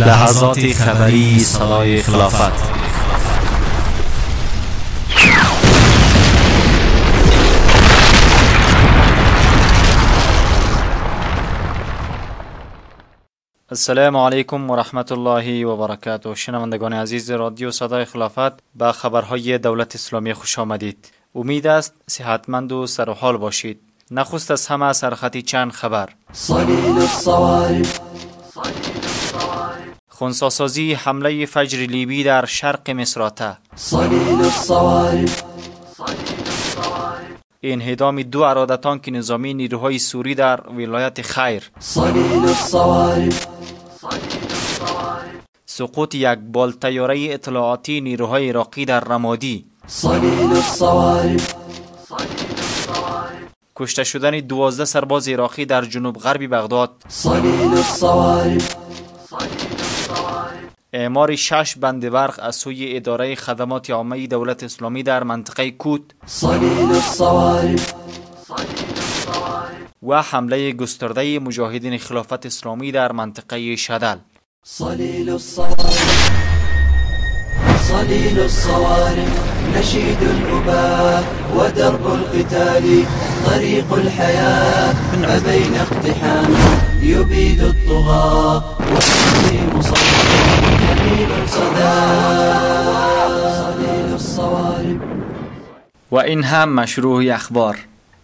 لحظات خبری صدای خلافت. السلام علیکم و رحمت الله و برکاته. شنوندگان عزیز رادیو صدای خلافت به خبرهای دولت اسلامی خوش آمدید. امید است صحتمند و سر و حال باشید. نخست از همه سرخطی چند خبر. صلیل الصوارم خونساسازی حمله فجر لیبی در شرق مصراته انهدام دو اراده تانک نظامی نیروهای سوری در ولایت خیر. سقوط یک بال تیاره اطلاعاتی نیروهای عراقی در رمادی. کشته شدن دوازده سرباز عراقی در جنوب غربی بغداد. اعمار شش بند برق از سوی اداره خدمات عامه دولت اسلامی در منطقه کوت. صلیل و حمله گسترده مجاهدین خلافت اسلامی در منطقه شدل. الصوارم صليل الصوارم نشيد الأباء ودرب القتال طريق الحياة ما اقتحام يبيد الطغاة والتسليم صدى و این هم مشروع اخبار.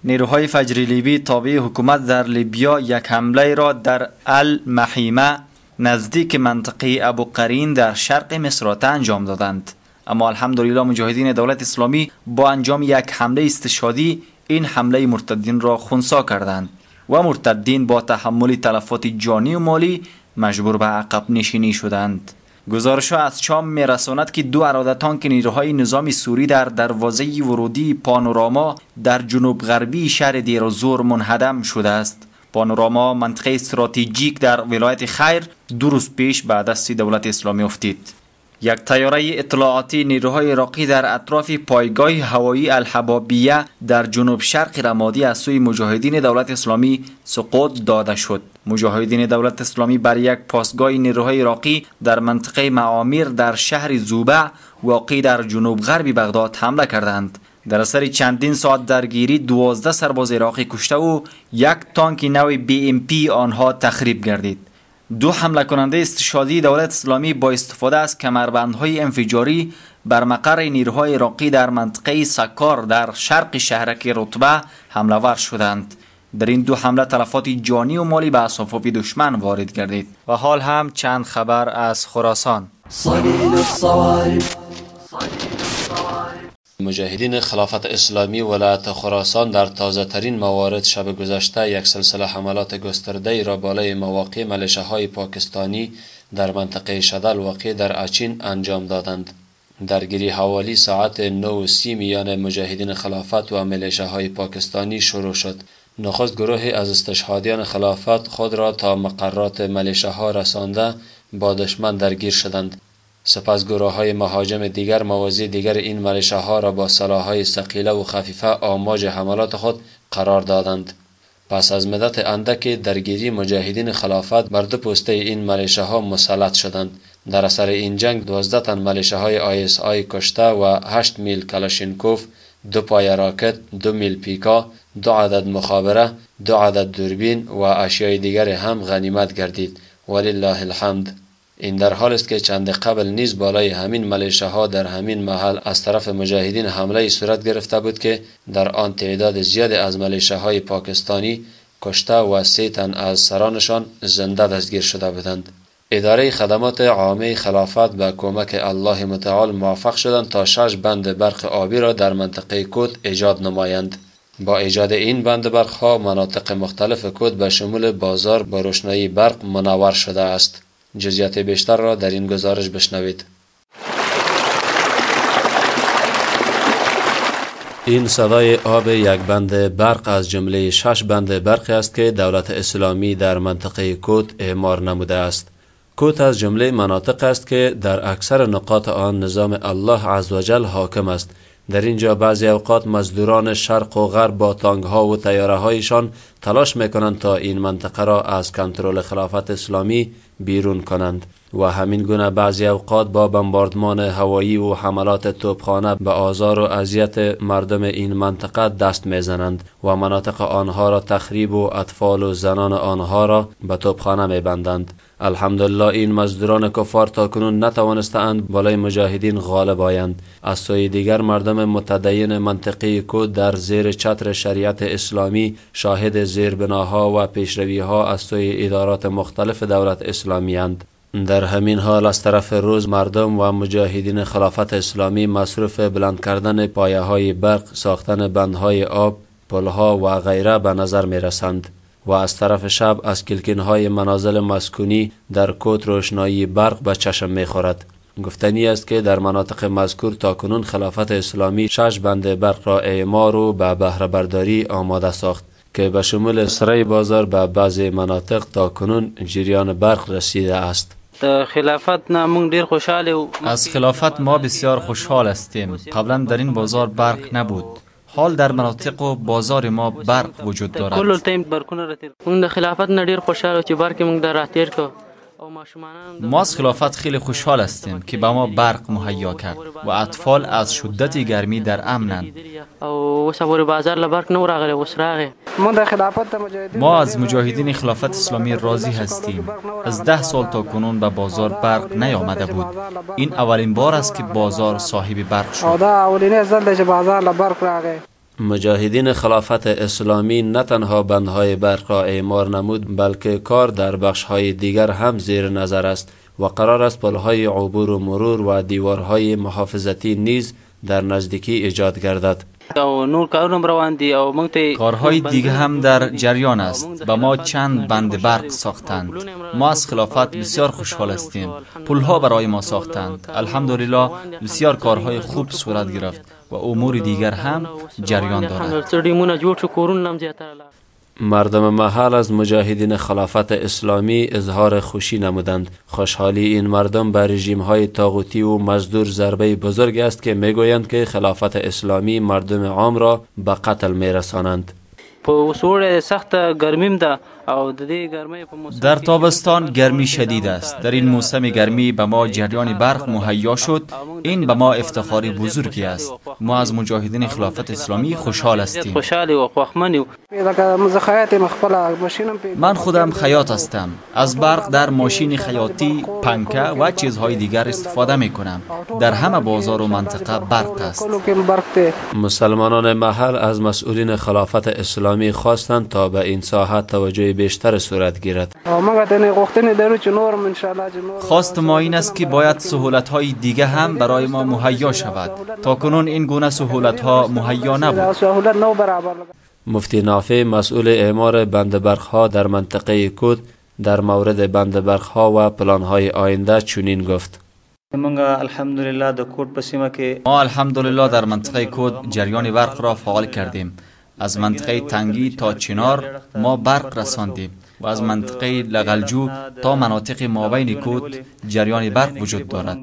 نیروهای فجر لیبی تابع حکومت در لیبیا یک حمله را در المحیمه نزدیک منطقه ابو قرین در شرق مصرات انجام دادند. اما الحمدلله مجاهدین دولت اسلامی با انجام یک حمله استشهادی این حمله مرتدین را خونسا کردند و مرتدین با تحمل تلفات جانی و مالی مجبور به عقب نشینی شدند. گزارش از شام میرساند که دو اراده تانک نیروهای نظامی سوری در دروازه ورودی پانوراما در جنوب غربی شهر دیرازور منهدم شده است. پانوراما منطقه استراتژیک در ولایت خیر دو روز پیش به دست دولت اسلامی افتید. یک تیاره اطلاعاتی نیروهای عراقی در اطراف پایگاه هوایی الحبابیه در جنوب شرق رمادی از سوی مجاهدین دولت اسلامی سقوط داده شد. مجاهدین دولت اسلامی بر یک پاسگاه نیروهای عراقی در منطقه معامیر در شهر زوبه واقع در جنوب غربی بغداد حمله کردند. در اثر چندین ساعت درگیری دوازده سرباز عراقی کشته و یک تانک نوی بی ام پی آنها تخریب گردید. دو حمله کننده استشادی دولت اسلامی با استفاده از کمربندهای انفجاری بر مقر نیروهای عراقی در منطقه سکار در شرق شهرک رتبه حمله ور شدند. در این دو حمله تلفات جانی و مالی به اصافاف دشمن وارد گردید. و حال هم چند خبر از خراسان. مجاهدین خلافت اسلامی ولایت خراسان در تازه ترین موارد شب گذشته یک سلسله حملات گسترده را بالای مواقع ملشه های پاکستانی در منطقه شدل واقع در اچین انجام دادند. درگیری حوالی ساعت 9:30 میان مجاهدین خلافت و ملیشه های پاکستانی شروع شد. نخست گروهی از استشهادیان خلافت خود را تا مقرات ملیشه ها رسانده با دشمن درگیر شدند. سپس گروه های مهاجم دیگر موازی دیگر این ملیشه را با سلاحهای ثقیله و خفیفه آماج حملات خود قرار دادند. پس از مدت اندک درگیری مجاهدین خلافت بر دو پوسته این ملیشه ها مسلط شدند. در اثر این جنگ 12 تن ملیشه های ISI کشته و 8 میل کلاشینکوف، دو پای راکت، دو میل پیکا، دو عدد مخابره، دو عدد دوربین و اشیای دیگر هم غنیمت گردید. ولله الحمد. این در حال است که چند قبل نیز بالای همین ملیشه ها در همین محل از طرف مجاهدین حمله صورت گرفته بود که در آن تعداد زیاد از ملیشه های پاکستانی کشته و سه تن از سرانشان زنده دستگیر شده بودند. اداره خدمات عامه خلافت به کمک الله متعال موفق شدند تا شش بند برق آبی را در منطقه کود ایجاد نمایند. با ایجاد این بند برق ها مناطق مختلف کود به شمول بازار با روشنایی برق منور شده است. جزیات بیشتر را در این گزارش بشنوید این صدای آب یک بند برق از جمله شش بند برقی است که دولت اسلامی در منطقه کوت اعمار نموده است. کوت از جمله مناطق است که در اکثر نقاط آن نظام الله عزوجل حاکم است. در اینجا بعضی اوقات مزدوران شرق و غرب با تانگ ها و تیاره هایشان تلاش می‌کنند تا این منطقه را از کنترل خلافت اسلامی بیرون کنند. و همین گونه بعضی اوقات با بمباردمان هوایی و حملات توپخانه به آزار و اذیت مردم این منطقه دست می‌زنند و مناطق آنها را تخریب و اطفال و زنان آنها را به توپخانه میبندند الحمدلله این مزدوران کفار تا کنون نتوانستند بالای مجاهدین غالب آیند از سوی دیگر مردم متدین منطقه کو در زیر چتر شریعت اسلامی شاهد زیربناها و پیشرویها از سوی ادارات مختلف دولت اسلامی اند. در همین حال از طرف روز مردم و مجاهدین خلافت اسلامی مصروف بلند کردن پایه های برق ساختن بندهای آب پلها و غیره به نظر می رسند و از طرف شب از کلکین های منازل مسکونی در کوت روشنایی برق به چشم می خورد. گفتنی است که در مناطق مذکور تا کنون خلافت اسلامی شش بند برق را اعمار و به بهره برداری آماده ساخت که به شمول سرای بازار به بعضی مناطق تا کنون جریان برق رسیده است. خلافت نه مونږ ډیر خوشاله از خلافت ما بسیار خوشحال هستیم قبلا در این بازار برق نبود حال در مناطق و بازار ما برق وجود دارد. کل تایم برکونه را تیر مونږ د خلافت نه ډیر خوشاله چې برق مونږ در راتیر کو ما از خلافت خیلی خوشحال هستیم که به ما برق مهیا کرد و اطفال از شدت گرمی در امنند ما از مجاهدین خلافت اسلامی راضی هستیم. از ده سال تا کنون به بازار برق نیامده بود. این اولین بار است که بازار صاحب برق شد. مجاهدین خلافت اسلامی نه تنها بندهای برق را اعمار نمود بلکه کار در بخشهای دیگر هم زیر نظر است و قرار است پلهای عبور و مرور و دیوارهای محافظتی نیز در نزدیکی ایجاد گردد. کارهای دیگه هم در جریان است به ما چند بند برق ساختند. ما از خلافت بسیار خوشحال هستیم. پلها برای ما ساختند. الحمدلله بسیار کارهای خوب صورت گرفت. و امور دیگر هم جریان دارد. مردم محل از مجاهدین خلافت اسلامی اظهار خوشی نمودند. خوشحالی این مردم به رژیم های تاغوتی و مزدور ضربه بزرگ است که می‌گویند که خلافت اسلامی مردم عام را به قتل میرسانند. سخت گرمیم ده در تابستان گرمی شدید است. در این موسم گرمی به ما جریان برق مهیا شد. این به ما افتخاری بزرگی است. ما از مجاهدین خلافت اسلامی خوشحال هستیم. من خودم خیاط هستم. از برق در ماشین خیاطی پنکه و چیزهای دیگر استفاده می کنم در همه بازار و منطقه برق است مسلمانان محل از مسئولین خلافت اسلامی خواستند تا به این ساحه توجه بیشتر صورت گیرد. خواست ما این است که باید سهولت های دیگه هم برای ما مهیا شود. تا کنون این گونه سهولت ها مهیا نبود. مفتی نافع مسئول اعمار بند ها در منطقه کود در مورد بند ها و پلان های آینده چنین گفت. ما الحمدلله در منطقه کود جریان برق را فعال کردیم. از منطقه تنگی تا چنار ما برق رساندیم. و از منطقه لغلجو تا مناطق مابین کوت جریان برق وجود دارد.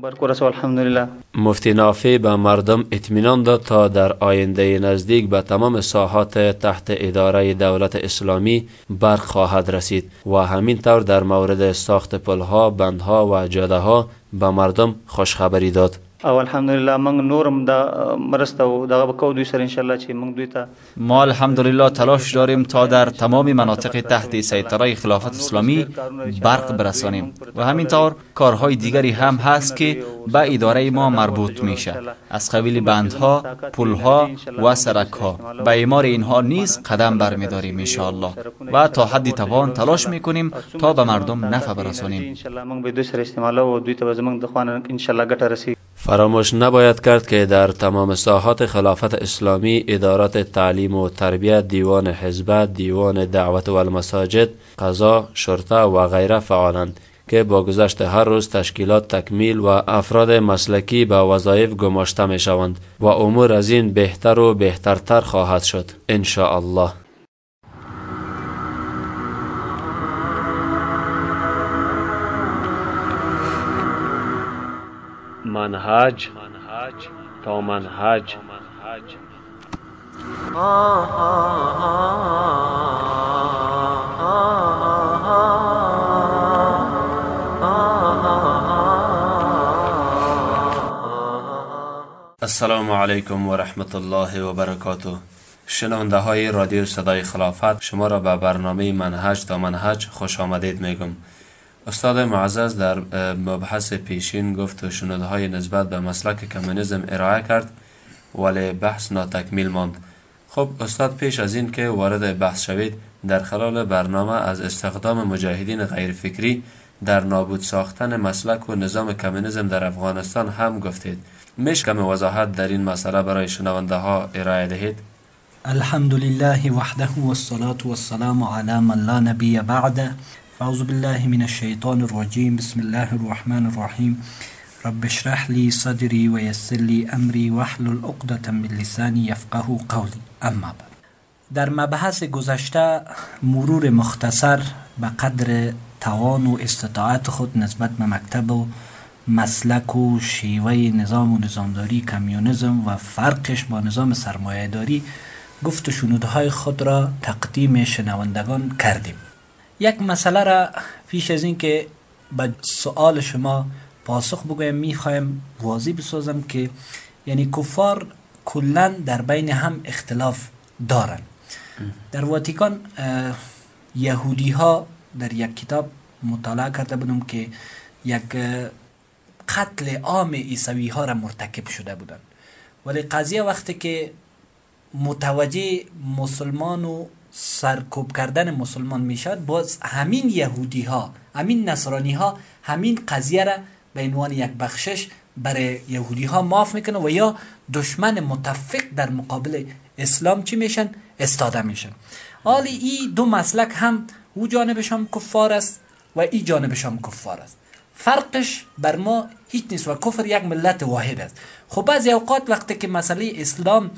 مفتی نافی به مردم اطمینان داد تا در آینده نزدیک به تمام ساحات تحت اداره دولت اسلامی برق خواهد رسید و همین طور در مورد ساخت پلها، بندها و جاده ها به مردم خوشخبری داد. او الحمدلله موږ نورم د مرسته او دغه وکړو دوی سره ان شاء الله چې موږ دوی ته ما الحمدلله تلاش داریم تا در تمام مناطق تحت سیطره خلافت اسلامی برق برسانیم. و همینطور کارهای دیگری هم هست که به اداره ما مربوط میشه. از قبیل بندها پلها و سرکها. به ایمار اینها نیز قدم برمیداریم ان و تا حدی توان تلاش می‌کنیم تا به مردم نفع برسانیم. فراموش نباید کرد که در تمام ساحات خلافت اسلامی ادارات تعلیم و تربیت دیوان حزبت دیوان دعوت و المساجد قضا شرطه و غیره فعالند که با گذشت هر روز تشکیلات تکمیل و افراد مسلکی به وظایف گماشته می شوند و امور از این بهتر و بهترتر خواهد شد. ان الله منهج تا منهج. السلام علیکم و رحمت الله و برکاته. شنونده های رادیو صدای خلافت شما را به برنامه منهج تا منهج خوش آمدید میگم. استاد معزز در مبحث پیشین گفت و شنوده های نسبت به مسلک کمونیسم ارائه کرد ولی بحث ناتکمیل ماند. خب استاد پیش از این که وارد بحث شوید در خلال برنامه از استخدام مجاهدین غیر فکری در نابود ساختن مسلک و نظام کمونیسم در افغانستان هم گفتید. میش کم وضاحت در این مسئله برای شنونده ها ارائه دهید. الحمد لله وحده والصلاة والسلام على من لا نبی بعده فاعوذ بالله من الشيطان الرجيم. بسم الله الرحمن الرحيم. رب اشرح لي صدري ويسر لي امري واحلل عقدة من لساني يفقه قولي. اما بعد. در مبحث گذشته مرور مختصر به قدر توان و استطاعت خود نسبت به مکتب و مسلک و شیوه نظام و نظامداری کمیونیزم و فرقش با نظام سرمایهداری گفت و شنودهای خود را تقدیم شنوندگان کردیم. یک مسئله را پیش از این که به سوال شما پاسخ بگویم می‌خوایم واضح بسازم که یعنی کفار کلا در بین هم اختلاف دارن. در واتیکان یهودی ها در یک کتاب مطالعه کرده بودم که یک قتل عام عیسوی ها را مرتکب شده بودن. ولی قضیه وقتی که متوجه مسلمان و سرکوب کردن مسلمان می‌شد باز همین یهودی ها همین نصرانی ها همین قضیه را به عنوان یک بخشش برای یهودی ها معاف می‌کنه و یا دشمن متفق در مقابل اسلام چی میشن؟ استاده میشن. حالی این دو مسلک هم او جانبش هم کفار است و ای جانبش هم کفار است. فرقش بر ما هیچ نیست و کفر یک ملت واحد است. خب بعضی اوقات وقتی که مسئله اسلام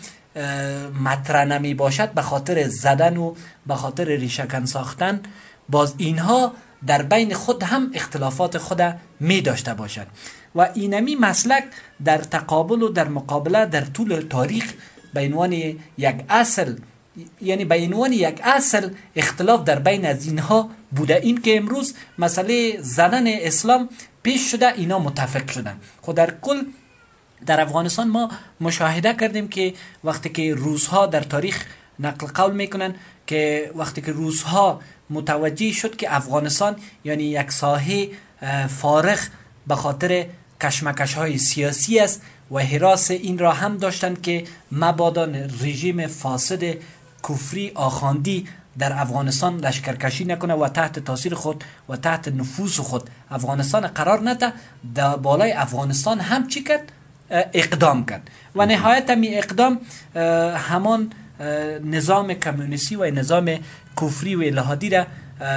مطرح نمی باشد به خاطر زدن و به خاطر ریشکن ساختن باز اینها در بین خود هم اختلافات خود می داشته باشند. و اینمی مسلک در تقابل و در مقابله در طول تاریخ به عنوان یک اصل یعنی به عنوان یک اصل اختلاف در بین از اینها بوده. این که امروز مسئله زدن اسلام پیش شده اینا متفق شدن. خود در کل در افغانستان ما مشاهده کردیم که وقتی که روزها در تاریخ نقل قول می‌کنن که وقتی که روزها متوجه شد که افغانستان یعنی یک ساحه فارغ به خاطر کشمکش های سیاسی است و حراس این را هم داشتند که مبادا رژیم فاسد کفری آخاندی در افغانستان لشکرکشی نکنه و تحت تاثیر خود و تحت نفوس خود افغانستان قرار نده. در بالای افغانستان هم چی کرد؟ اقدام کرد. و نهایت می اقدام همان نظام کمونیستی و نظام کفری و الهادی را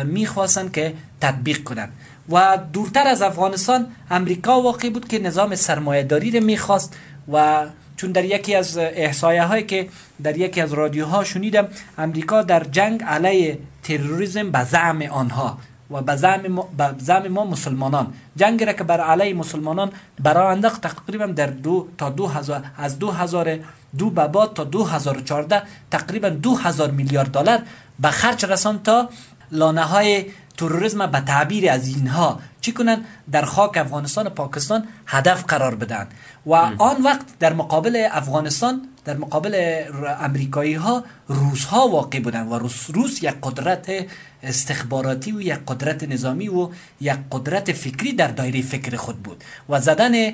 می‌خواستند که تطبیق کنند. و دورتر از افغانستان امریکا واقع بود که نظام سرمایهداری را می‌خواست و چون در یکی از احسایه هایی که در یکی از رادیوها شنیدم امریکا در جنگ علیه تروریسم به زعم آنها و به زعم ما مسلمانان. جنگی را که بر علیه مسلمانان برای انداخت تقریبا در دو تا دو هزار از دو هزار دو به بعد تا دو هزار چارده تقریبا دو هزار میلیارد دلار به خرج رسان تا لانه های تروریسم به تعبیر از اینها. چی کنن در خاک افغانستان و پاکستان هدف قرار بدن و آن وقت در مقابل افغانستان در مقابل امریکایی ها روس ها واقع بودن و روس, روس یک قدرت استخباراتی و یک قدرت نظامی و یک قدرت فکری در دایره فکر خود بود و زدن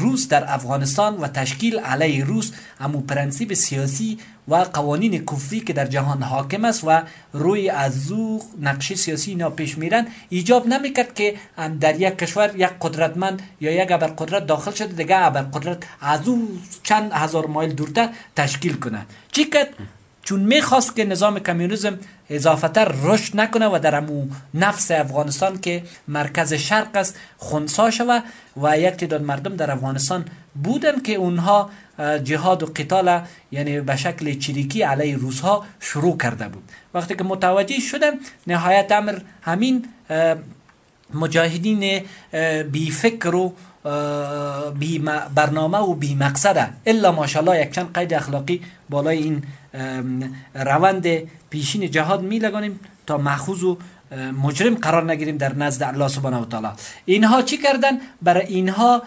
روس در افغانستان و تشکیل علیه روس امو پرنسیب سیاسی و قوانین کفری که در جهان حاکم است و روی از او نقشه سیاسی اینا پیش میرن ایجاب نمی‌کرد که در یک کشور یک قدرتمند یا یک قدرت داخل شده دیگه قدرت از او چند هزار مایل دورتر تشکیل کنه چی کرد؟ چون می‌خواست که نظام کمونیسم اضافتر رشد نکنه و در امو نفس افغانستان که مرکز شرق است خونسا شوه و یک تعداد مردم در افغانستان بودن که اونها جهاد و قتال یعنی به شکل چریکی علیه روس ها شروع کرده بود. وقتی که متوجه شدن نهایت امر همین مجاهدین بی فکر و بی برنامه و بی مقصده. الا ماشاءالله یک چند قید اخلاقی بالای این روند پیشین جهاد می لگانیم تا مخوض و مجرم قرار نگیریم در نزد الله سبحانه و تعالی. اینها چی کردن؟ برای اینها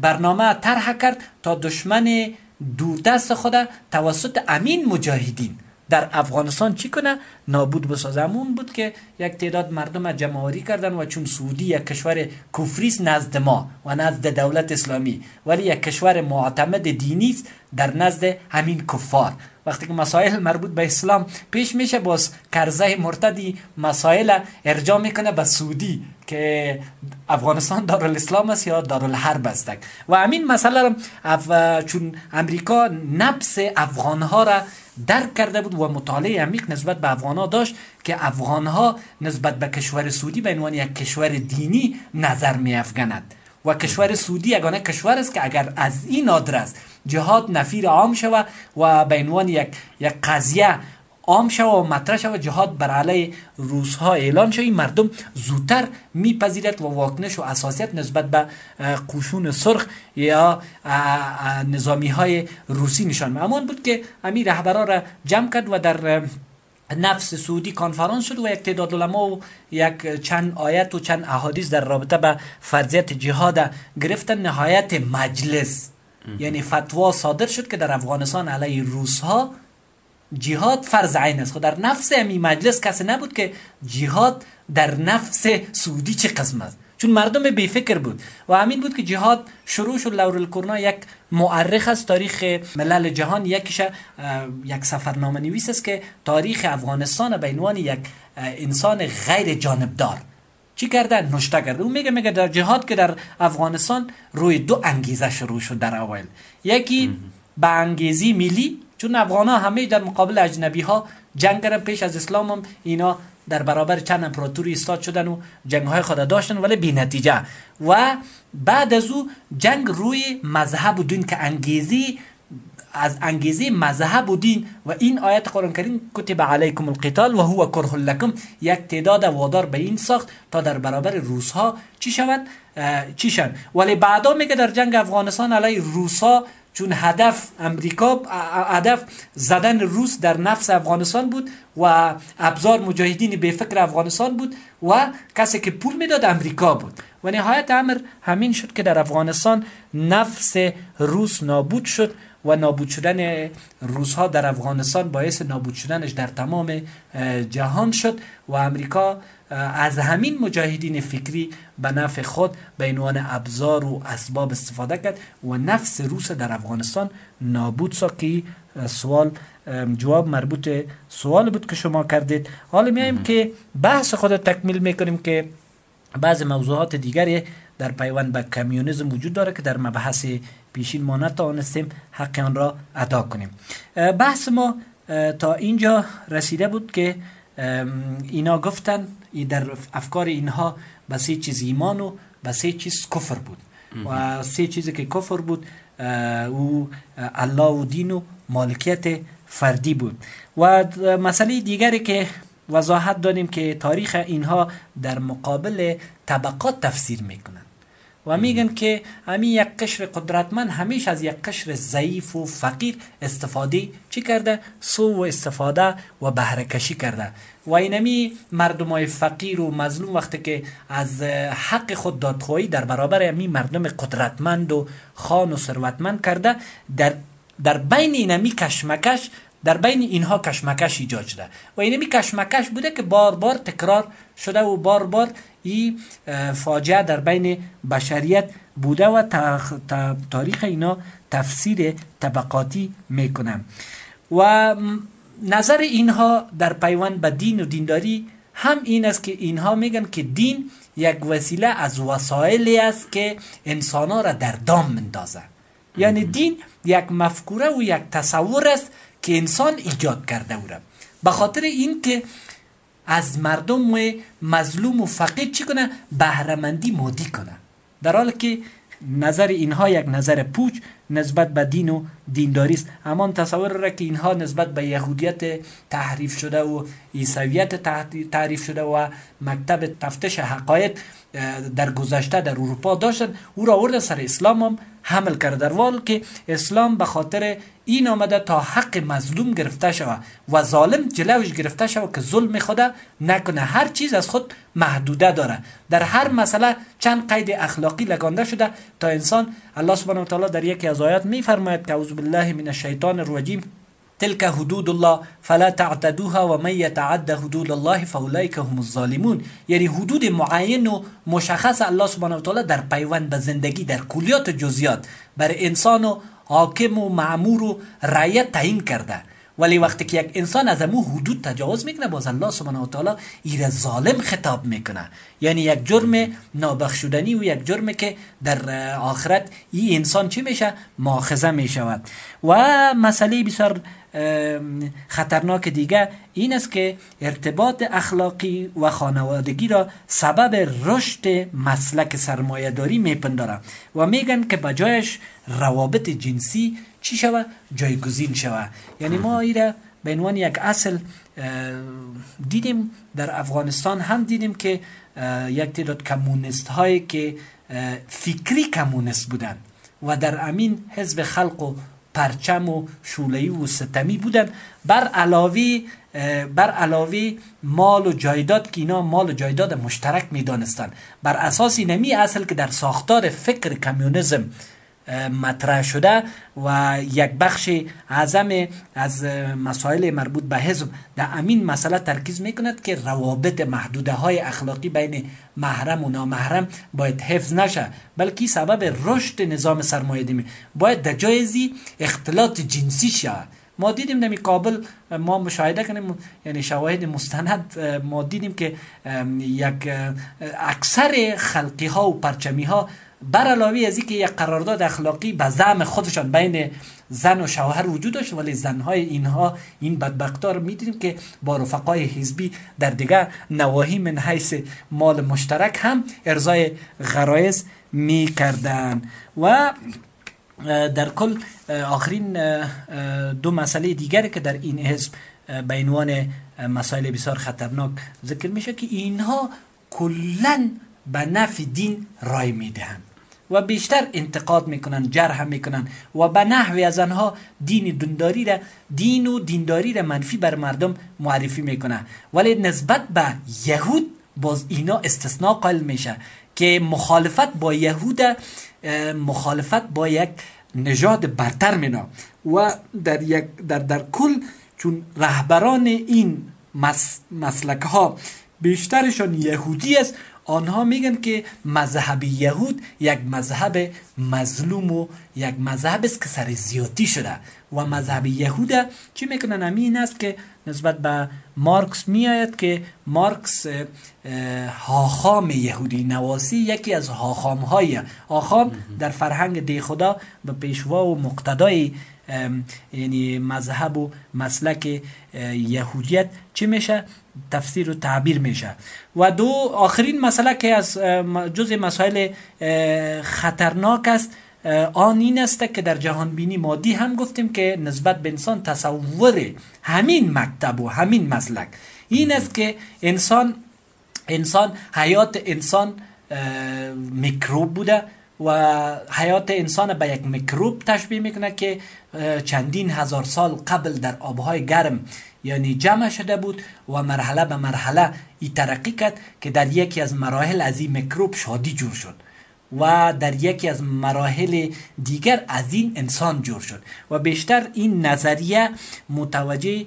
برنامه طرح کرد تا دشمن دوردست خود توسط امین مجاهدین. در افغانستان چی کنه؟ نابود بسازه همون بود که یک تعداد مردم جمعوری کردن و چون سعودی یک کشور کفریست نزد ما و نزد دولت اسلامی ولی یک کشور معتمد دینی است در نزد همین کفار. وقتی که مسائل مربوط به اسلام پیش میشه باز کرزه مرتدی مسائل ارجاع می‌کنه به سعودی که افغانستان دارالاسلام است یا دارالحرب است. و همین مسئله چون امریکا نفس افغانها را درک کرده بود و مطالعه عمیق نسبت به افغان داشت که افغان ها نسبت به کشور سعودی به عنوان یک کشور دینی نظر می افغاند و کشور سعودی یگانه کشور است که اگر از این آدرس جهاد نفیر عام شود و به عنوان یک یک قضیه عام شو و مطرح شو جهاد بر علیه روس ها اعلان شوی مردم زودتر میپذیرد و واکنش و اساسیت نسبت به قشون سرخ یا نظامی های روسی نشان امان بود که امیر رهبران را جمع کرد و در نفس سعودی کنفرانس شد و یک تعداد علما و یک چند آیت و چند احادیث در رابطه به فرضیت جهاد گرفتن. نهایت مجلس یعنی فتوا صادر شد که در افغانستان علیه روس ها جهاد فرض عین است. خب در نفس امی مجلس کسی نبود که جهاد در نفس سعودی چه قسم است؟ چون مردم بی فکر بود و همین بود که جهاد شروع شد لور الکرنا یک مؤرخ است. تاریخ ملل جهان یکیش یک سفرنامه نویس است که تاریخ افغانستان به عنوان یک انسان غیر جانبدار. چی کرده؟ نشته کرده. اون میگه میگه در جهاد که در افغانستان روی دو انگیزه شروع شد در اول یکی به انگیزی ملی چون افغان ها همه در مقابل اجنبی ها جنگ کردن پیش از اسلام هم اینا در برابر چند امپراتوری ایستاد شدن و جنگ های خود داشتن ولی بی نتیجه. و بعد از او جنگ روی مذهب و دین که انگیزی از انگیزه مذهب و دین. و این آیت قرآن کریم کتب علیکم القتال و هو کرح لکم. یک تعداد وادار به این ساخت تا در برابر روس ها چی شوند چی شن ولی بعدا میگه در جنگ افغانستان علیه روس ها چون هدف امریکا هدف زدن روس در نفس افغانستان بود و ابزار مجاهدین به فکر افغانستان بود و کسی که پول می‌داد امریکا بود. و نهایت امر همین شد که در افغانستان نفس روس نابود شد و نابود شدن روس ها در افغانستان باعث نابود شدنش در تمام جهان شد و امریکا از همین مجاهدین فکری به نفع خود به عنوان ابزار و اسباب استفاده کرد و نفس روس در افغانستان نابود سا که سوال جواب مربوط سوال بود که شما کردید. حالا میایم که بحث خود تکمیل می‌کنیم که بعض موضوعات دیگری در پیوند به کمیونیزم وجود داره که در مبحث پیشین ما نتوانستیم حق آن را ادا کنیم. بحث ما تا اینجا رسیده بود که اینا گفتن در افکار اینها به سه چیز ایمان و به سه چیز کفر بود. و سه چیزی که کفر بود او الله و دین و مالکیت فردی بود. و مسئله دیگری که وضاحت دادیم که تاریخ اینها در مقابل طبقات تفسیر می‌کنن. و میگن که همین یک قشر قدرتمند همیشه از یک قشر ضعیف و فقیر استفاده چی کرده؟ سو و استفاده و بهره کشی کرده. و اینمی مردم های فقیر و مظلوم وقتی که از حق خود دادخواهی در برابر همین مردم قدرتمند و خان و ثروتمند کرده در در بین اینمی کشمکش در بین اینها کشمکش ایجاد شده. و اینمی کشمکش بوده که بار بار تکرار شده و بار بار این فاجعه در بین بشریت بوده و تاریخ اینا تفسیر طبقاتی می‌کنم. و نظر اینها در پیوند به دین و دینداری هم این است که اینها میگن که دین یک وسیله از وسایلی است که انسان ها را در دام مندازه یعنی دین یک مفکوره و یک تصور است که انسان ایجاد کرده او را. به خاطر اینکه از مردم و مظلوم و فقیر چی کنه؟ بهرهمندی مادی کنه. در حالی که نظر اینها یک نظر پوچ نسبت به دین و دینداری است. همان تصور را که اینها نسبت به یهودیت تحریف شده و عیسویت تعریف شده و مکتب تفتش حقایق در گذشته در اروپا داشتن او را آورده سر اسلام هم. حمل کرده. در حال که اسلام به خاطر این آمده تا حق مظلوم گرفته شود و ظالم جلوش گرفته شود که ظلم خود نکنه. هر چیز از خود محدوده داره. در هر مسئله چند قید اخلاقی لگانده شده تا انسان الله سبحانه و تعالی در یکی از آیات میفرماید که اعوذ بالله من الشیطان الرجیم. تلك حدود الله فلا تعتدوها و من يتعد حدود الله فاولئک هم الظالمون. یعنی حدود معین و مشخص الله سبحانه و تعالی در پیوند به زندگی در کلیات جزیات بر انسان و حاکم و معمور و رعیت تعیین کرده. ولی وقتی که یک انسان از امو حدود تجاوز می‌کنه باز الله سبحانه و تعالی ایر ظالم خطاب می‌کنه. یعنی یک جرم نابخشودنی و یک جرم که در آخرت این انسان چی میشه؟ ماخذه می‌شود. و مسئله بسیار خطرناک دیگه این است که ارتباط اخلاقی و خانوادگی را سبب رشد مسلک سرمایه داری میپندارن و میگن که بجایش روابط جنسی چی شوه؟ جایگزین شوه. یعنی ما ایره به عنوان یک اصل دیدیم در افغانستان هم دیدیم که یک تعداد کمونیست هایی که فکری کمونیست بودن و در امین حزب خلق و پرچم و شولهی و ستمی بودن. بر علاوه بر علاوه مال و جایداد که اینا مال و جایداد مشترک می‌دانستن. بر اساس نمی اصل که در ساختار فکر کمیونیزم مطرح شده و یک بخش اعظم از مسائل مربوط به حزب در امین مسئله ترکیز می‌کند که روابط محدوده های اخلاقی بین محرم و نامحرم باید حفظ نشه بلکه سبب رشد نظام سرمایه باید در جایزی اختلاط جنسی شود ما دیدیم در کابل ما مشاهده کنیم یعنی شواهد مستند ما دیدیم که یک اکثر خلقی ها و پرچمی ها بر علاوه از اینکه یک قرارداد اخلاقی به زعم خودشان بین زن و شوهر وجود داشت ولی زنهای اینها این بدبختار می‌دیدیم که با رفقای حزبی در دیگر نواحی من حیث مال مشترک هم ارزای غرایز می کردن و در کل آخرین دو مسئله دیگری که در این حزب به عنوان مسائل بسیار خطرناک ذکر میشه که اینها کلا به نفع دین رای می‌دهند. و بیشتر انتقاد می‌کنن جرح می‌کنن و به نحوی از آنها دین دینداری را دین و دینداری را منفی بر مردم معرفی می‌کنه. ولی نسبت به یهود باز اینا استثناء قائل میشه که مخالفت با یهود مخالفت با یک نژاد برتر مینا و در یک در در کل چون رهبران این مسلک ها بیشترشان یهودی است آنها میگن که مذهب یهود یک مذهب مظلوم و یک مذهب است که سر زیادی شده. و مذهب یهود چی می‌کنن؟ امین است که نسبت به مارکس میآید که مارکس هاخام یهودی نواسی یکی از هاخام های هاخام در فرهنگ دی خدا به پیشوا و مقتدای یعنی مذهب و مسلک یهودیت چی میشه؟ تفسیر و تعبیر میشه. و دو آخرین مسئله که از جز مسائل خطرناک است آن این است که در جهان بینی مادی هم گفتیم که نسبت به انسان تصور همین مکتب و همین مسلک. این است که انسان انسان حیات انسان میکروب بوده و حیات انسان به یک میکروب تشبیه می‌کنه که چندین هزار سال قبل در آبهای گرم یعنی جمع شده بود و مرحله به مرحله ای ترقی کرد که در یکی از مراحل از این میکروب شادی جور شد و در یکی از مراحل دیگر از این انسان جور شد و بیشتر این نظریه متوجه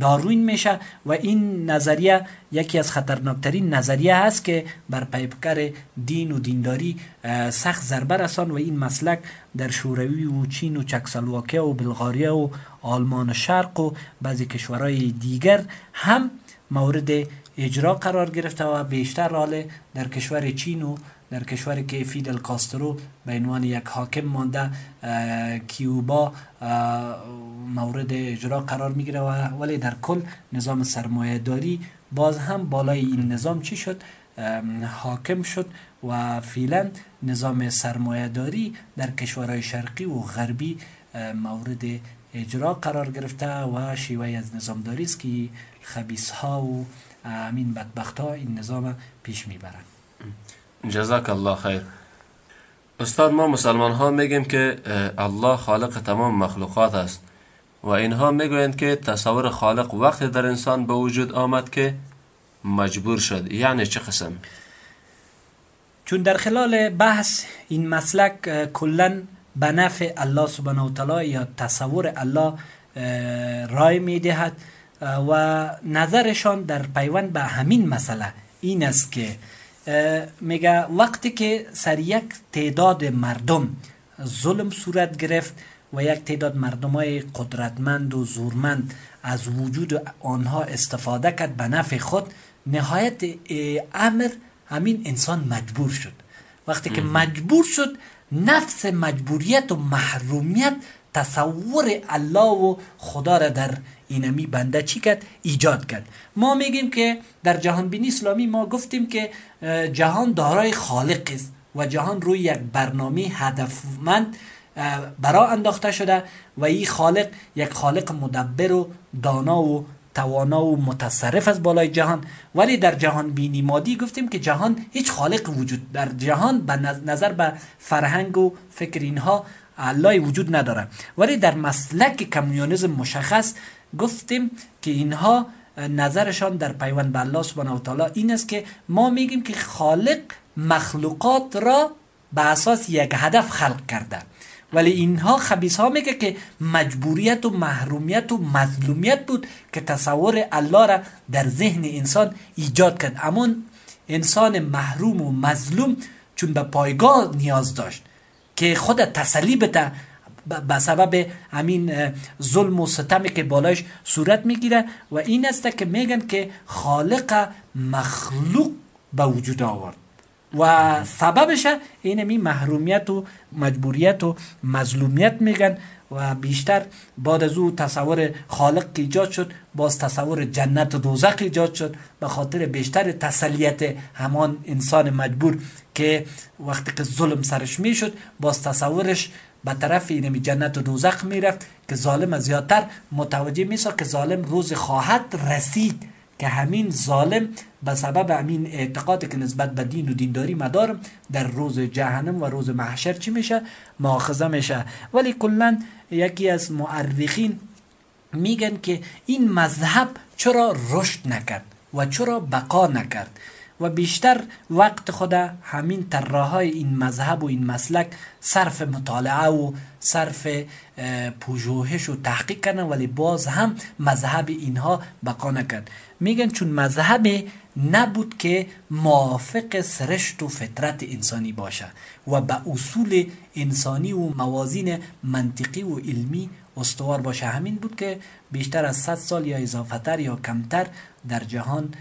داروین میشه و این نظریه یکی از خطرناکترین نظریه هست که بر پیپکر دین و دینداری سخت ضربه رسان و این مسلک در شوروی و چین و چکسلواکیه و بلغاریه و آلمان شرق و بعضی کشورهای دیگر هم مورد اجرا قرار گرفته و بیشتر حال در کشور چین و در کشوری که فیدل کاسترو به عنوان یک حاکم مانده کیوبا مورد اجرا قرار می‌گیره ولی در کل نظام سرمایه داری باز هم بالای این نظام چی شد؟ حاکم شد و فعلا نظام سرمایه داری در کشورهای شرقی و غربی مورد اجرا قرار گرفته و شیوه از نظامداری است که خبیس ها و امین بدبخت ها این نظام پیش می‌برند جزاک الله خیر. استاد ما مسلمان ها میگیم که الله خالق تمام مخلوقات است و اینها می‌گویند که تصور خالق وقت در انسان به وجود آمد که مجبور شد. یعنی چه قسم؟ چون در خلال بحث این مسلک کلا به نفع الله سبحانه و تعالی یا تصور الله رای می‌دهد و نظرشان در پیوند به همین مسئله این است که میگه وقتی که سر یک تعداد مردم ظلم صورت گرفت و یک تعداد مردم های قدرتمند و زورمند از وجود آنها استفاده کرد به نفع خود نهایت امر همین انسان مجبور شد. وقتی که مجبور شد نفس مجبوریت و محرومیت تصور الله و خدا را در اینمی بنده چی کرد؟ ایجاد کرد. ما میگیم که در جهان بینی اسلامی ما گفتیم که جهان دارای خالق است و جهان روی یک برنامه هدفمند برا انداخته شده و این خالق یک خالق مدبر و دانا و توانا و متصرف از بالای جهان. ولی در جهان بینی مادی گفتیم که جهان هیچ خالق وجود در جهان به نظر به فرهنگ و فکر اینها الله وجود نداره. ولی در مسلک کمیونیزم مشخص گفتیم که اینها نظرشان در پیوند به الله سبحانه و تعالی این است که ما میگیم که خالق مخلوقات را به اساس یک هدف خلق کرده. ولی اینها خبیس ها میگه که مجبوریت و محرومیت و مظلومیت بود که تصور الله را در ذهن انسان ایجاد کرد. اما انسان محروم و مظلوم چون به پایگاه نیاز داشت که خود تسلی بده. به سبب همین ظلم و ستمی که بالایش صورت می‌گیره و این است که میگن که خالق مخلوق به وجود آورد. و سببش این محرومیت و مجبوریت و مظلومیت میگن و بیشتر بعد از او تصور خالق ایجاد شد باز تصور جنت و دوزخ ایجاد شد به خاطر بیشتر تسلیت همان انسان مجبور که وقتی که ظلم سرش می‌شد باز تصورش به طرف اینمی جنت و دوزخ می‌رفت که ظالم زیادتر متوجه میسا که ظالم روز خواهد رسید. که همین ظالم به سبب همین اعتقاد که نسبت به دین و دینداری مدارم در روز جهنم و روز محشر چی میشه؟ ماخذه میشه. ولی کلا یکی از معرخین میگن که این مذهب چرا رشد نکرد و چرا بقا نکرد؟ و بیشتر وقت خود همین طراحای این مذهب و این مسلک صرف مطالعه و صرف پژوهش و تحقیق کردن ولی باز هم مذهب اینها بقا نکرد. میگن چون مذهب نبود که موافق سرشت و فطرت انسانی باشه و به اصول انسانی و موازین منطقی و علمی استوار باشه. همین بود که بیشتر از 100 سال یا اضافه یا کمتر در جهان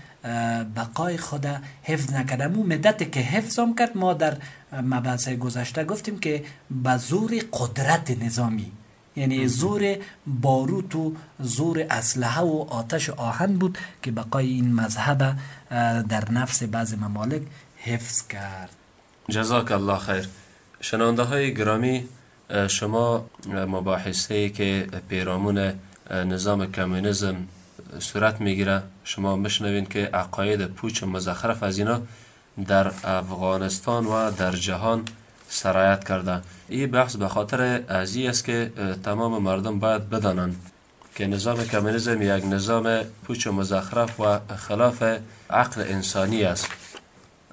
بقای خود حفظ نکرده مو مدت که حفظ هم کرد ما در مبحث گذشته گفتیم که به زور قدرت نظامی یعنی زور باروت و زور اسلحه و آتش آهن بود که بقای این مذهب در نفس بعض ممالک حفظ کرد. جزاک الله خیر. شنانده های گرامی شما مباحثه که پیرامون نظام کمونیسم صورت می‌گیره. شما مشنوین که عقاید پوچ و مزخرف از اینا در افغانستان و در جهان سرایت کرده. این بحث به خاطر ازی است که تمام مردم باید بدانند که نظام کمونیسم یک نظام پوچ و مزخرف و خلاف عقل انسانی است.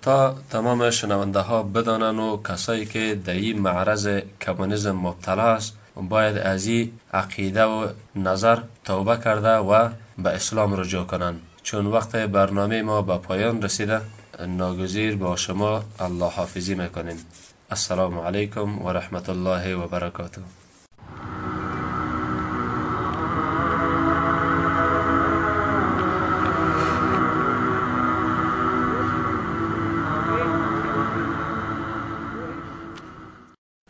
تا تمام شنونده ها بدانند و کسایی که در این معرض کمونیسم مبتلا است باید از این عقیده و نظر توبه کرده و به اسلام رجوع کنند. چون وقت برنامه ما به پایان رسیده ناگزیر با شما الله حافظی می‌کنیم. السلام علیکم و رحمت الله و برکاته.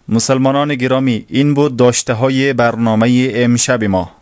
مسلمانان گرامی این بود داشته های برنامه امشب ما.